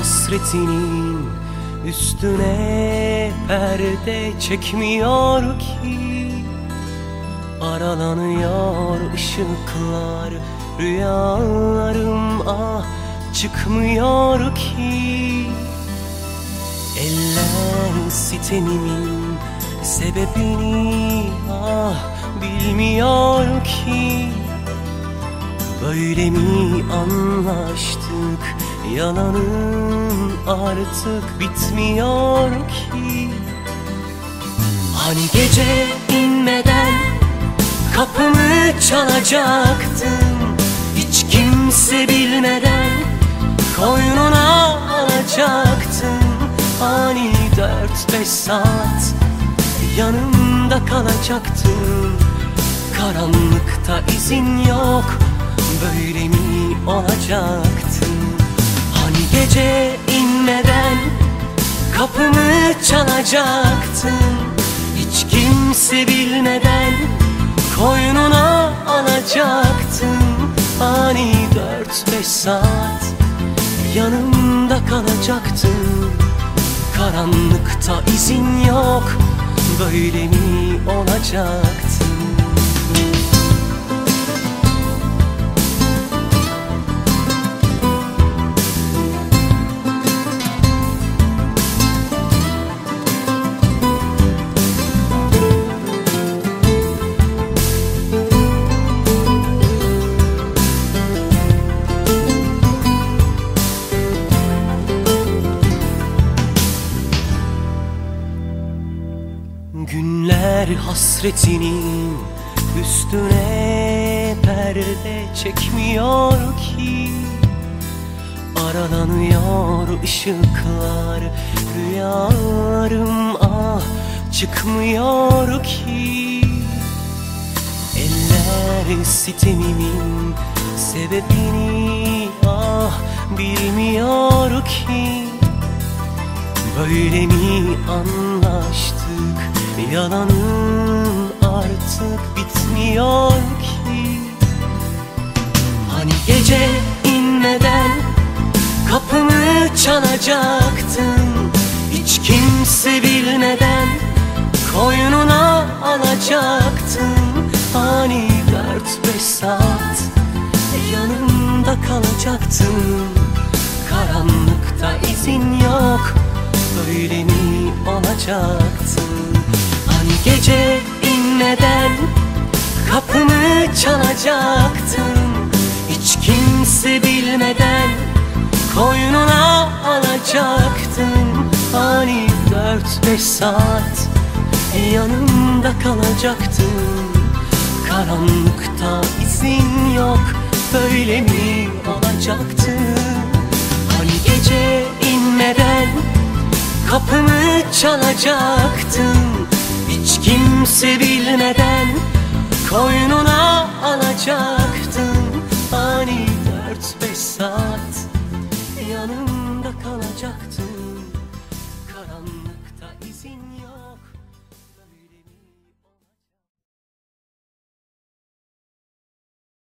hasretinin üstüne perde çekmiyor ki. Aralanıyor ışıklar rüyalarım ah çıkmıyor ki. Eller sitemimin sebebini ah bilmiyor ki Böyle mi anlaştık? Yalanın artık bitmiyor ki. Hani gece inmeden kapımı çalacaktın? Hiç kimse bilmeden koynuna alacaktın. Hani dört beş saat yanımda kalacaktın. Karanlıkta izin yok böyle mi olacaktı? Hani gece inmeden kapımı çalacaktın Hiç kimse bilmeden koynuna alacaktın Hani dört beş saat yanımda kalacaktın Karanlıkta izin yok. Böyle mi olacaktı hasretinin üstüne perde çekmiyor ki. Aralanıyor ışıklar rüyalarım ah çıkmıyor ki. Eller sitemimin sebebini ah bilmiyor ki. Böyle mi anlaştık Yalanın artık bitmiyor ki. Hani gece inmeden kapımı çalacaktın Hiç kimse bilmeden koynuna alacaktın. Hani dört beş saat yanımda kalacaktın. Karanlıkta izin yok böyle mi olacaktın gece inmeden kapımı çalacaktın. Hiç kimse bilmeden koynuna alacaktın. Hani dört beş saat yanımda kalacaktın. Karanlıkta izin yok böyle mi olacaktı? Hani gece inmeden kapımı çalacaktın hiç kimse bilmeden koynuna alacaktın. Ani dört beş saat yanımda kalacaktın. Karanlıkta izin